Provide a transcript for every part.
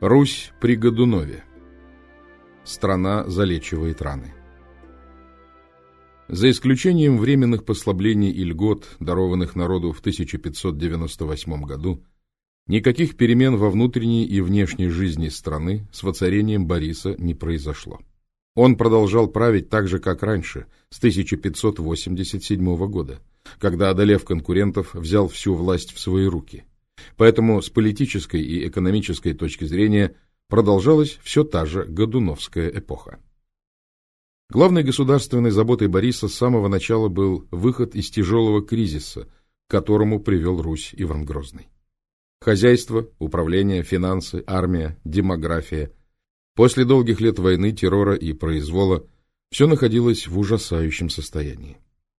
Русь при Годунове. Страна залечивает раны. За исключением временных послаблений и льгот, дарованных народу в 1598 году, никаких перемен во внутренней и внешней жизни страны с воцарением Бориса не произошло. Он продолжал править так же, как раньше, с 1587 года, когда, одолев конкурентов, взял всю власть в свои руки – Поэтому с политической и экономической точки зрения продолжалась все та же Годуновская эпоха. Главной государственной заботой Бориса с самого начала был выход из тяжелого кризиса, к которому привел Русь Иван Грозный. Хозяйство, управление, финансы, армия, демография. После долгих лет войны, террора и произвола все находилось в ужасающем состоянии.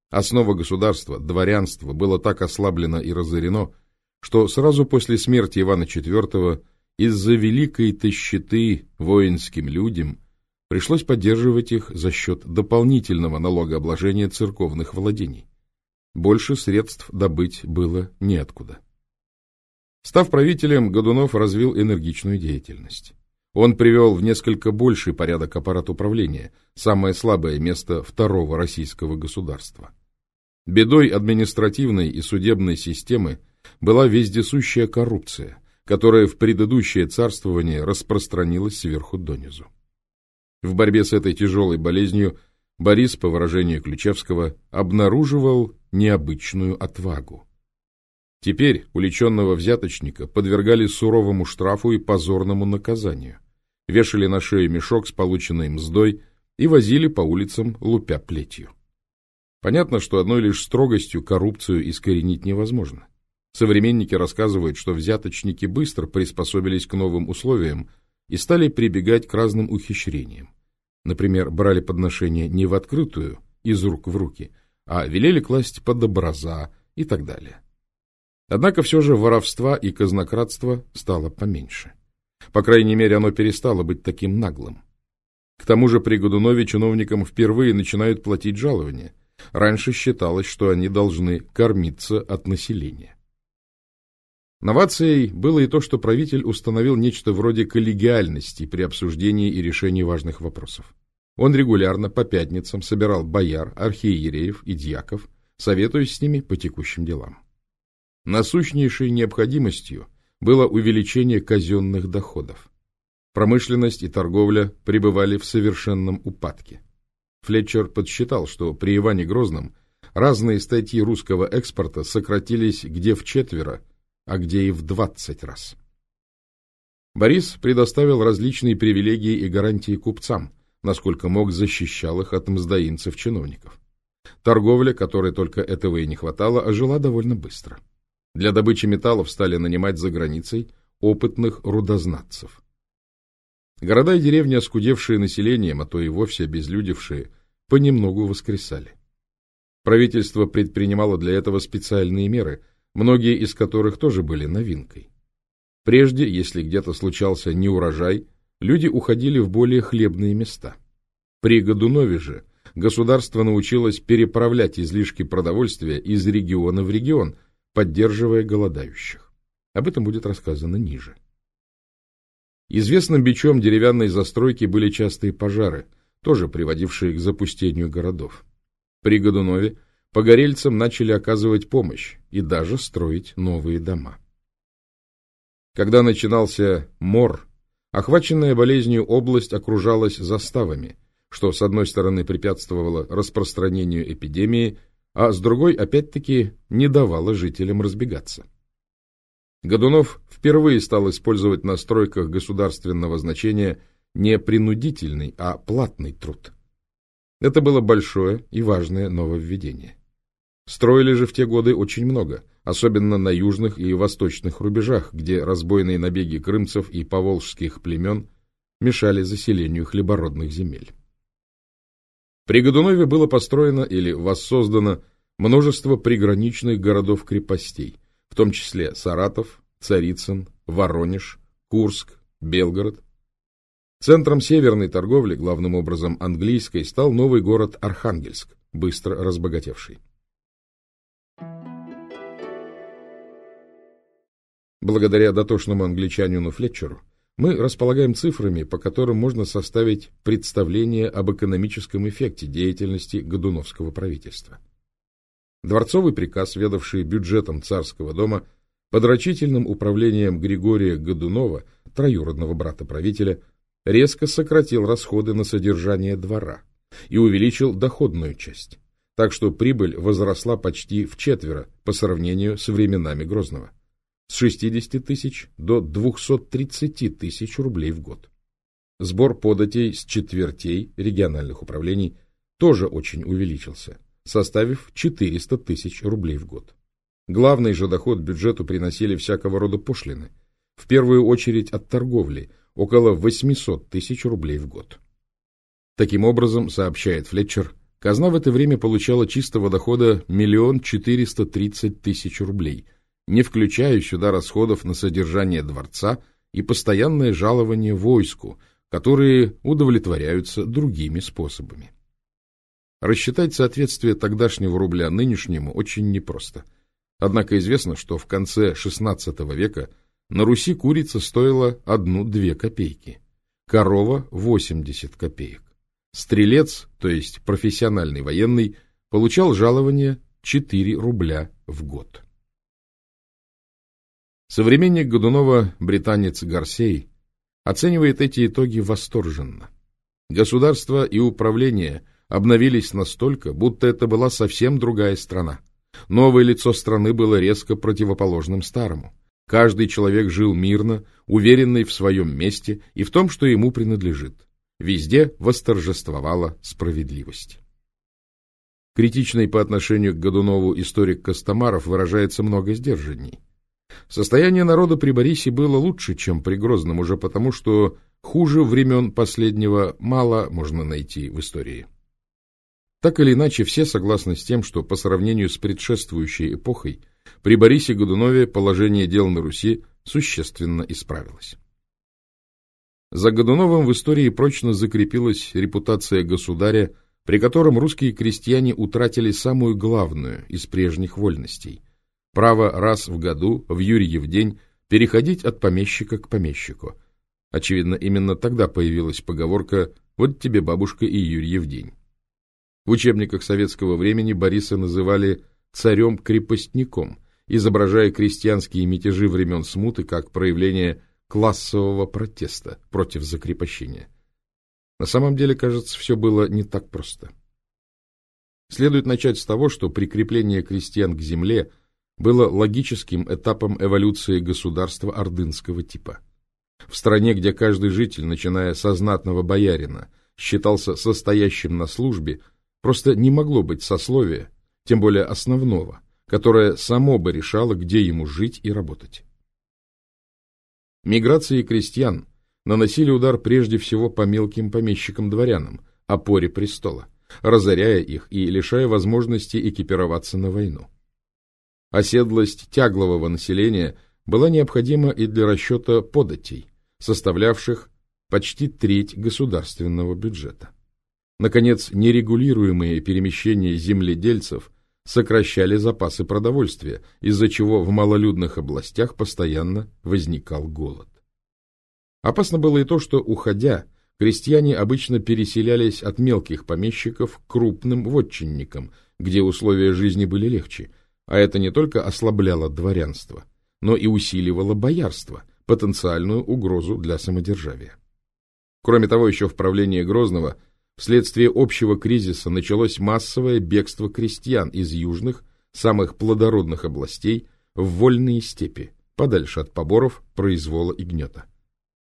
Основа государства, дворянство, было так ослаблено и разорено, что сразу после смерти Ивана IV из-за великой тащеты воинским людям пришлось поддерживать их за счет дополнительного налогообложения церковных владений. Больше средств добыть было неоткуда. Став правителем, Годунов развил энергичную деятельность. Он привел в несколько больший порядок аппарат управления, самое слабое место второго российского государства. Бедой административной и судебной системы – была вездесущая коррупция, которая в предыдущее царствование распространилась сверху донизу. В борьбе с этой тяжелой болезнью Борис, по выражению Ключевского, обнаруживал необычную отвагу. Теперь уличенного взяточника подвергали суровому штрафу и позорному наказанию, вешали на шею мешок с полученной мздой и возили по улицам лупя плетью. Понятно, что одной лишь строгостью коррупцию искоренить невозможно. Современники рассказывают, что взяточники быстро приспособились к новым условиям и стали прибегать к разным ухищрениям. Например, брали подношения не в открытую, из рук в руки, а велели класть под образа и так далее. Однако все же воровства и казнократства стало поменьше. По крайней мере, оно перестало быть таким наглым. К тому же при Годунове чиновникам впервые начинают платить жалования. Раньше считалось, что они должны кормиться от населения. Новацией было и то, что правитель установил нечто вроде коллегиальности при обсуждении и решении важных вопросов. Он регулярно по пятницам собирал бояр, архиереев и дьяков, советуясь с ними по текущим делам. Насущнейшей необходимостью было увеличение казенных доходов. Промышленность и торговля пребывали в совершенном упадке. Флетчер подсчитал, что при Иване Грозном разные статьи русского экспорта сократились где в четверо, а где и в 20 раз. Борис предоставил различные привилегии и гарантии купцам, насколько мог защищал их от мздоинцев-чиновников. Торговля, которой только этого и не хватало, ожила довольно быстро. Для добычи металлов стали нанимать за границей опытных рудознатцев. Города и деревни, оскудевшие населением, а то и вовсе обезлюдевшие, понемногу воскресали. Правительство предпринимало для этого специальные меры, многие из которых тоже были новинкой. Прежде, если где-то случался неурожай, люди уходили в более хлебные места. При Годунове же государство научилось переправлять излишки продовольствия из региона в регион, поддерживая голодающих. Об этом будет рассказано ниже. Известным бичом деревянной застройки были частые пожары, тоже приводившие к запустению городов. При Годунове погорельцам начали оказывать помощь и даже строить новые дома. Когда начинался мор, охваченная болезнью область окружалась заставами, что с одной стороны препятствовало распространению эпидемии, а с другой, опять-таки, не давало жителям разбегаться. Годунов впервые стал использовать на стройках государственного значения не принудительный, а платный труд. Это было большое и важное нововведение. Строили же в те годы очень много, особенно на южных и восточных рубежах, где разбойные набеги крымцев и поволжских племен мешали заселению хлебородных земель. При Годунове было построено или воссоздано множество приграничных городов-крепостей, в том числе Саратов, Царицын, Воронеж, Курск, Белгород. Центром северной торговли, главным образом английской, стал новый город Архангельск, быстро разбогатевший. Благодаря дотошному англичанину Флетчеру мы располагаем цифрами, по которым можно составить представление об экономическом эффекте деятельности Годуновского правительства. Дворцовый приказ, ведавший бюджетом царского дома, под рачительным управлением Григория Годунова, троюродного брата правителя, резко сократил расходы на содержание двора и увеличил доходную часть, так что прибыль возросла почти в четверо по сравнению с временами Грозного с 60 тысяч до 230 тысяч рублей в год. Сбор податей с четвертей региональных управлений тоже очень увеличился, составив 400 тысяч рублей в год. Главный же доход бюджету приносили всякого рода пошлины, в первую очередь от торговли, около 800 тысяч рублей в год. Таким образом, сообщает Флетчер, казна в это время получала чистого дохода миллион четыреста тридцать тысяч рублей – не включая сюда расходов на содержание дворца и постоянное жалование войску, которые удовлетворяются другими способами. Рассчитать соответствие тогдашнего рубля нынешнему очень непросто. Однако известно, что в конце XVI века на Руси курица стоила одну-две копейки, корова – 80 копеек. Стрелец, то есть профессиональный военный, получал жалование 4 рубля в год. Современник Годунова, британец Гарсей, оценивает эти итоги восторженно. Государство и управление обновились настолько, будто это была совсем другая страна. Новое лицо страны было резко противоположным старому. Каждый человек жил мирно, уверенный в своем месте и в том, что ему принадлежит. Везде восторжествовала справедливость. Критичный по отношению к Годунову историк Костомаров выражается много сдержанней. Состояние народа при Борисе было лучше, чем при Грозном, уже потому, что хуже времен последнего мало можно найти в истории. Так или иначе, все согласны с тем, что по сравнению с предшествующей эпохой при Борисе Годунове положение дел на Руси существенно исправилось. За Годуновым в истории прочно закрепилась репутация государя, при котором русские крестьяне утратили самую главную из прежних вольностей – право раз в году, в Юрьев день, переходить от помещика к помещику. Очевидно, именно тогда появилась поговорка «Вот тебе бабушка и Юрьев день». В учебниках советского времени Бориса называли «царем-крепостником», изображая крестьянские мятежи времен смуты как проявление классового протеста против закрепощения. На самом деле, кажется, все было не так просто. Следует начать с того, что прикрепление крестьян к земле – было логическим этапом эволюции государства ордынского типа. В стране, где каждый житель, начиная со знатного боярина, считался состоящим на службе, просто не могло быть сословия, тем более основного, которое само бы решало, где ему жить и работать. Миграции крестьян наносили удар прежде всего по мелким помещикам-дворянам, опоре престола, разоряя их и лишая возможности экипироваться на войну. Оседлость тяглового населения была необходима и для расчета податей, составлявших почти треть государственного бюджета. Наконец, нерегулируемые перемещения земледельцев сокращали запасы продовольствия, из-за чего в малолюдных областях постоянно возникал голод. Опасно было и то, что, уходя, крестьяне обычно переселялись от мелких помещиков к крупным вотчинникам, где условия жизни были легче – а это не только ослабляло дворянство, но и усиливало боярство, потенциальную угрозу для самодержавия. Кроме того, еще в правлении Грозного вследствие общего кризиса началось массовое бегство крестьян из южных, самых плодородных областей в вольные степи, подальше от поборов, произвола и гнета.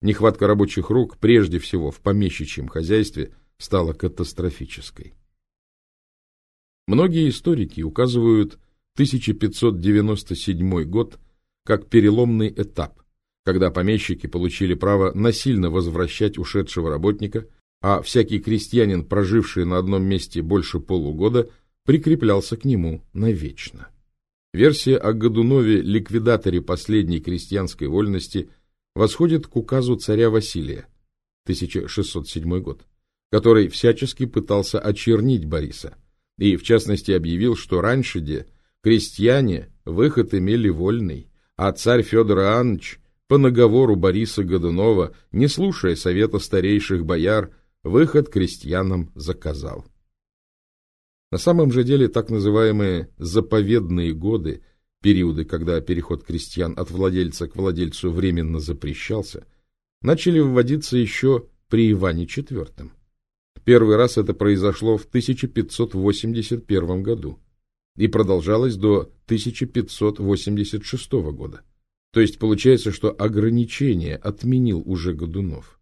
Нехватка рабочих рук, прежде всего в помещичьем хозяйстве, стала катастрофической. Многие историки указывают 1597 год как переломный этап, когда помещики получили право насильно возвращать ушедшего работника, а всякий крестьянин, проживший на одном месте больше полугода, прикреплялся к нему навечно. Версия о Годунове, ликвидаторе последней крестьянской вольности, восходит к указу царя Василия, 1607 год, который всячески пытался очернить Бориса, и в частности объявил, что раньше де Крестьяне выход имели вольный, а царь Федор Иоаннович по наговору Бориса Годунова, не слушая совета старейших бояр, выход крестьянам заказал. На самом же деле так называемые «заповедные годы», периоды, когда переход крестьян от владельца к владельцу временно запрещался, начали вводиться еще при Иване IV. Первый раз это произошло в 1581 году и продолжалось до 1586 года. То есть получается, что ограничение отменил уже Годунов.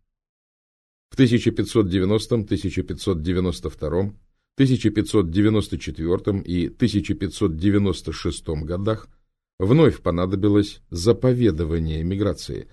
В 1590, 1592, 1594 и 1596 годах вновь понадобилось заповедование миграции,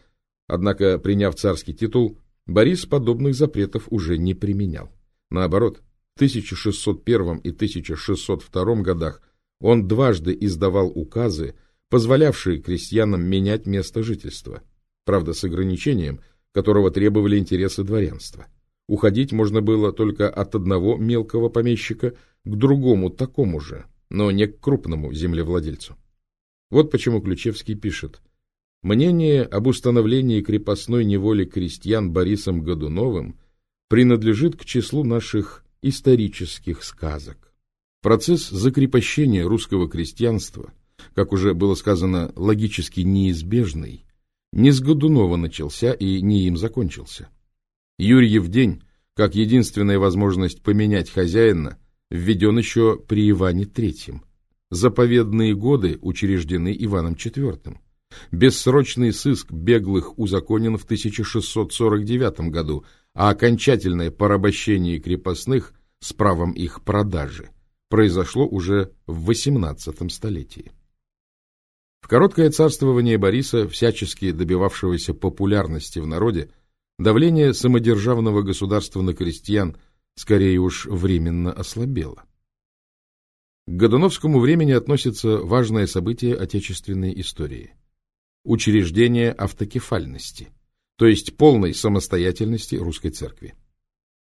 однако, приняв царский титул, Борис подобных запретов уже не применял. Наоборот, в 1601 и 1602 годах он дважды издавал указы, позволявшие крестьянам менять место жительства, правда с ограничением, которого требовали интересы дворянства. Уходить можно было только от одного мелкого помещика к другому такому же, но не к крупному землевладельцу. Вот почему Ключевский пишет «Мнение об установлении крепостной неволи крестьян Борисом Годуновым принадлежит к числу наших исторических сказок. Процесс закрепощения русского крестьянства, как уже было сказано, логически неизбежный, не с Годунова начался и не им закончился. Юрьев день, как единственная возможность поменять хозяина, введен еще при Иване III. Заповедные годы учреждены Иваном IV. Бессрочный сыск беглых узаконен в 1649 году, а окончательное порабощение крепостных с правом их продажи произошло уже в XVIII столетии. В короткое царствование Бориса, всячески добивавшегося популярности в народе, давление самодержавного государства на крестьян скорее уж временно ослабело. К Годуновскому времени относится важное событие отечественной истории – учреждение автокефальности – то есть полной самостоятельности русской церкви.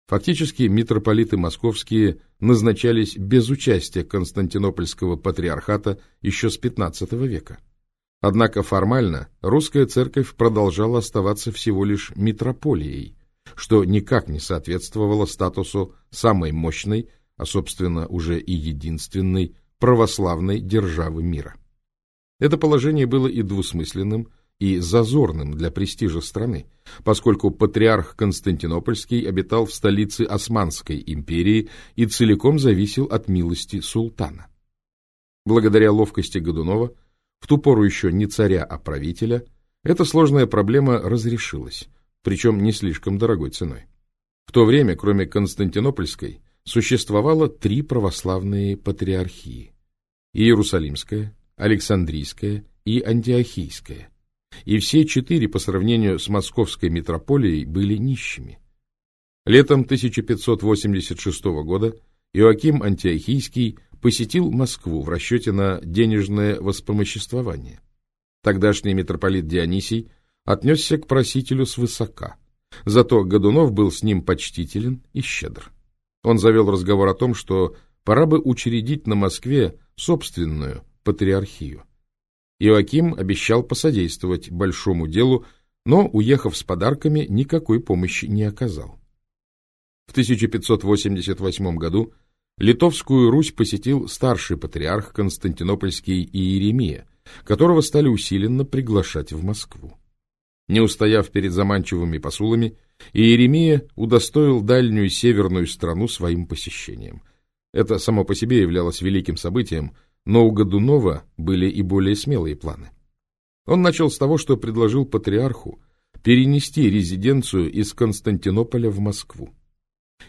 Фактически митрополиты московские назначались без участия Константинопольского патриархата еще с XV века. Однако формально русская церковь продолжала оставаться всего лишь митрополией, что никак не соответствовало статусу самой мощной, а собственно уже и единственной православной державы мира. Это положение было и двусмысленным, и зазорным для престижа страны, поскольку патриарх Константинопольский обитал в столице Османской империи и целиком зависел от милости султана. Благодаря ловкости Годунова, в ту пору еще не царя, а правителя, эта сложная проблема разрешилась, причем не слишком дорогой ценой. В то время, кроме Константинопольской, существовало три православные патриархии – Иерусалимская, Александрийская и Антиохийская, и все четыре по сравнению с московской метрополией были нищими. Летом 1586 года Иоаким Антиохийский посетил Москву в расчете на денежное воспомоществование. Тогдашний митрополит Дионисий отнесся к просителю свысока, зато Годунов был с ним почтителен и щедр. Он завел разговор о том, что пора бы учредить на Москве собственную патриархию. Иоаким обещал посодействовать большому делу, но, уехав с подарками, никакой помощи не оказал. В 1588 году Литовскую Русь посетил старший патриарх Константинопольский Иеремия, которого стали усиленно приглашать в Москву. Не устояв перед заманчивыми посулами, Иеремия удостоил дальнюю северную страну своим посещением. Это само по себе являлось великим событием, но у Годунова были и более смелые планы. Он начал с того, что предложил патриарху перенести резиденцию из Константинополя в Москву.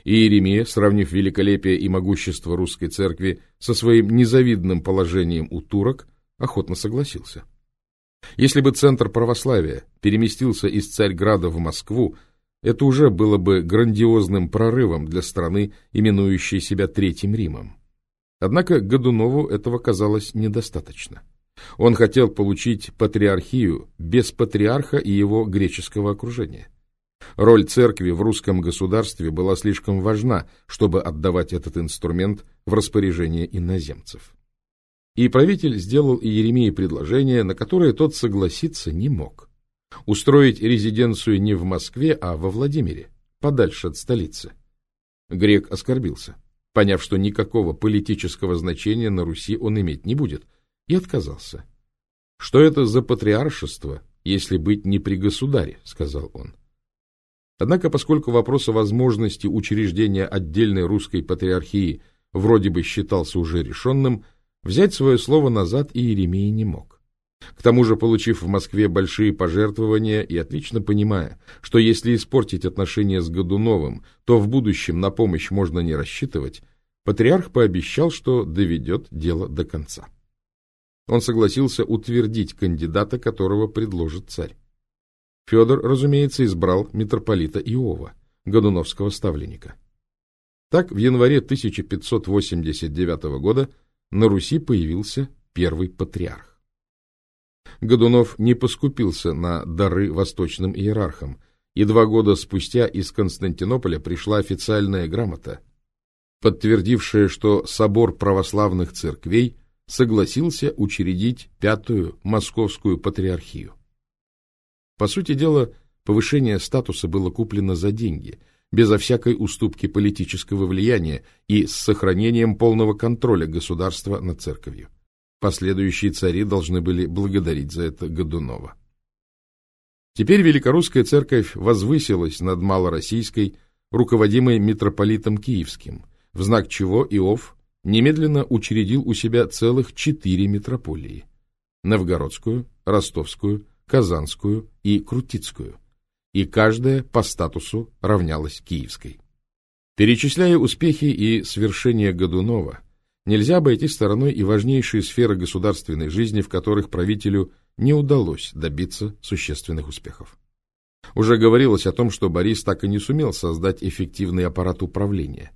Иеремия, сравнив великолепие и могущество русской церкви со своим незавидным положением у турок, охотно согласился. Если бы центр православия переместился из Царьграда в Москву, это уже было бы грандиозным прорывом для страны, именующей себя Третьим Римом. Однако Годунову этого казалось недостаточно. Он хотел получить патриархию без патриарха и его греческого окружения. Роль церкви в русском государстве была слишком важна, чтобы отдавать этот инструмент в распоряжение иноземцев. И правитель сделал Иеремии предложение, на которое тот согласиться не мог. устроить резиденцию не в Москве, а во Владимире, подальше от столицы. Грек оскорбился, поняв, что никакого политического значения на Руси он иметь не будет, и отказался. «Что это за патриаршество, если быть не при государе?» — сказал он. Однако, поскольку вопрос о возможности учреждения отдельной русской патриархии вроде бы считался уже решенным, взять свое слово назад и Иеремия не мог. К тому же, получив в Москве большие пожертвования и отлично понимая, что если испортить отношения с Годуновым, то в будущем на помощь можно не рассчитывать, патриарх пообещал, что доведет дело до конца. Он согласился утвердить кандидата, которого предложит царь. Федор, разумеется, избрал митрополита Иова, годуновского ставленника. Так, в январе 1589 года на Руси появился первый патриарх. Годунов не поскупился на дары восточным иерархам, и два года спустя из Константинополя пришла официальная грамота, подтвердившая, что собор православных церквей согласился учредить Пятую Московскую Патриархию. По сути дела, повышение статуса было куплено за деньги, безо всякой уступки политического влияния и с сохранением полного контроля государства над церковью. Последующие цари должны были благодарить за это Годунова. Теперь Великорусская церковь возвысилась над малороссийской, руководимой митрополитом Киевским, в знак чего Иов немедленно учредил у себя целых четыре митрополии – Новгородскую, Ростовскую, Казанскую и Крутицкую, и каждая по статусу равнялась Киевской. Перечисляя успехи и свершения Годунова, нельзя обойти стороной и важнейшие сферы государственной жизни, в которых правителю не удалось добиться существенных успехов. Уже говорилось о том, что Борис так и не сумел создать эффективный аппарат управления.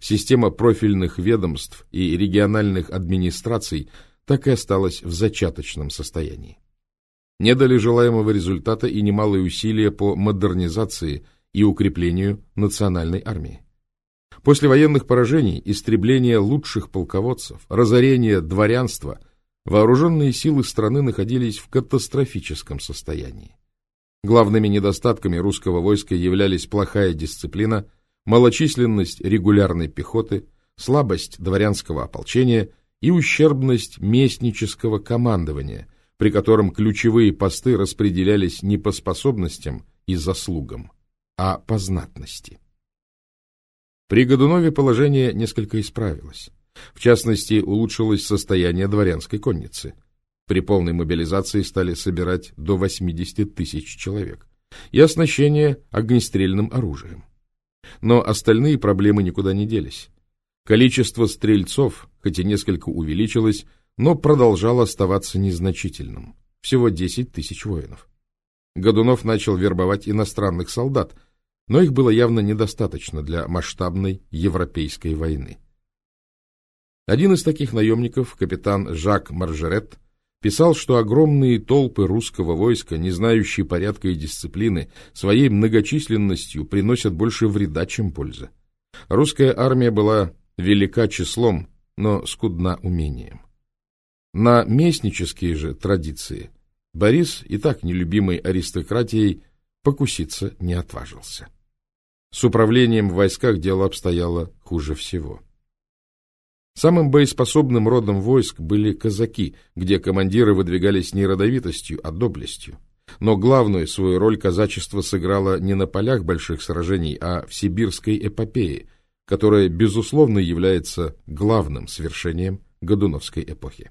Система профильных ведомств и региональных администраций так и осталась в зачаточном состоянии не дали желаемого результата и немалые усилия по модернизации и укреплению национальной армии. После военных поражений, истребления лучших полководцев, разорения дворянства, вооруженные силы страны находились в катастрофическом состоянии. Главными недостатками русского войска являлись плохая дисциплина, малочисленность регулярной пехоты, слабость дворянского ополчения и ущербность местнического командования – при котором ключевые посты распределялись не по способностям и заслугам, а по знатности. При Годунове положение несколько исправилось. В частности, улучшилось состояние дворянской конницы. При полной мобилизации стали собирать до 80 тысяч человек. И оснащение огнестрельным оружием. Но остальные проблемы никуда не делись. Количество стрельцов, хоть и несколько увеличилось, но продолжал оставаться незначительным. Всего 10 тысяч воинов. Годунов начал вербовать иностранных солдат, но их было явно недостаточно для масштабной европейской войны. Один из таких наемников, капитан Жак Маржерет, писал, что огромные толпы русского войска, не знающие порядка и дисциплины, своей многочисленностью приносят больше вреда, чем пользы. Русская армия была велика числом, но скудна умением. На местнические же традиции Борис, и так нелюбимой аристократией, покуситься не отважился. С управлением в войсках дело обстояло хуже всего. Самым боеспособным родом войск были казаки, где командиры выдвигались не родовитостью, а доблестью. Но главную свою роль казачество сыграло не на полях больших сражений, а в сибирской эпопее, которая, безусловно, является главным свершением Годуновской эпохи.